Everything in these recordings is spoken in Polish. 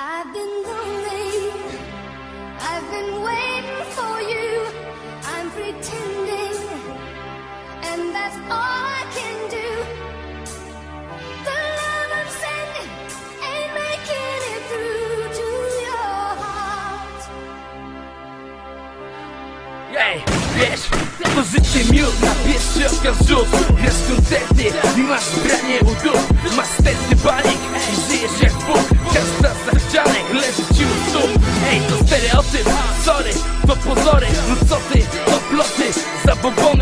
I've been lonely. I've been waiting for you. I'm pretending, and that's all I can do. The love I'm sending ain't making it through to your heart. Ej, wiesz, to życie miód na pierwszy oka rzut Grasz koncerty masz branie u dup Masz sterty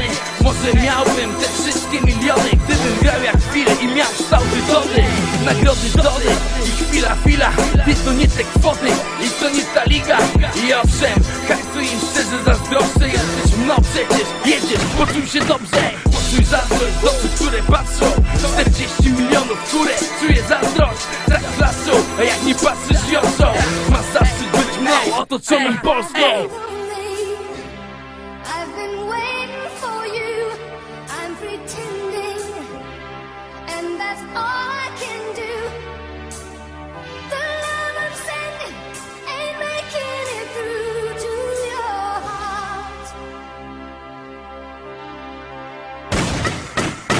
zabobony Może miałbym te wszystkie miliony Gdybym grał jak chwilę i miał kształty Dody Nagrody Dody i chwila, chwila Ty to nie te kwoty i to nie ta liga. I owszem, hajsu im szczerze zazdroszczę Jesteś mną przecież, jedziesz, poczuj się dobrze. Poczuj zazdrość z oczu, które patrzą. 40 milionów, które czuje zazdrość. Tak flaszą, a jak nie patrzysz jączą. Masz zaszczyt być mną, otoczonym Polską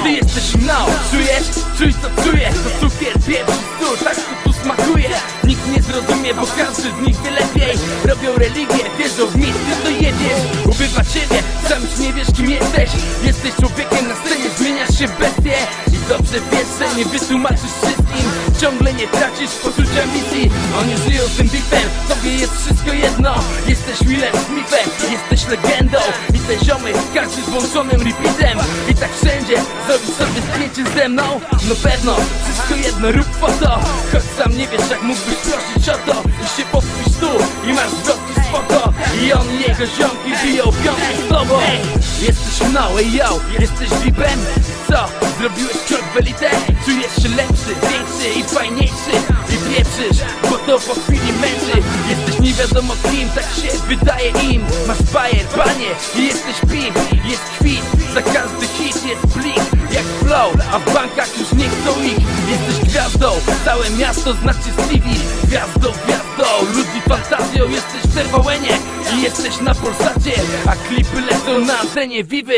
Ty jesteś mną, czujesz? Czuj co czujesz? To cukier, pieprz i sól, tak tu smakuje. Nikt nie zrozumie, bo każdy z nich wie lepiej. Robią religię, wierzą w mit, ty to jedziesz Ubywa ciebie, sam już nie wiesz kim jesteś. Jesteś człowiekiem na scenie, zmieniasz się w bestię I dobrze wiesz, że nie wytłumaczysz wszystkim Ciągle nie tracisz poczucia misji. Oni żyją tym beefem, tobie jest wszystko jedno. Jesteś Willem Smithem, jesteś legendą. I te ziomy, każdy z włączonym repeatem. I tak wszędzie, zrobić sobie zdjęcie ze mną. No pewno, wszystko jedno, rób foto Choć sam nie wiesz jak mógłbyś prosić o to. I się podpisz tu i masz zwrotki foto. I on i jego ziomki biją piątki z tobą. Jesteś mną, yo, jesteś VIPem Co, zrobiłeś krok w elitę? Czujesz się lepszy, fajniejszy I pieprzysz, bo to po chwili męczy. Jesteś nie wiadomo kim, tak się wydaje im. Masz bajer, panie, i jesteś pimp Jest kwit, za każdy hit jest blik. Jak flow, a w bankach już nie chcą ich. Jesteś gwiazdą, całe miasto znacie Stevie. Gwiazdą, gwiazdą, ludzi fantazją. Jesteś w TVN-ie i jesteś na Polsacie. A klipy lecą na antenie Vivy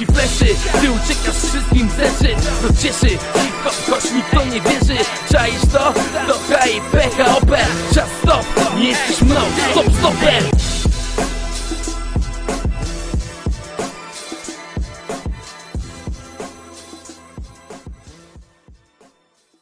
Błyski fleszy, ty uciekasz wszystkim zeczy To cieszy, hip-hop, choć nikt to nie wierzy. Czaisz to? To HIP, HOP, czas stop Nie jesteś mną, stop, stoper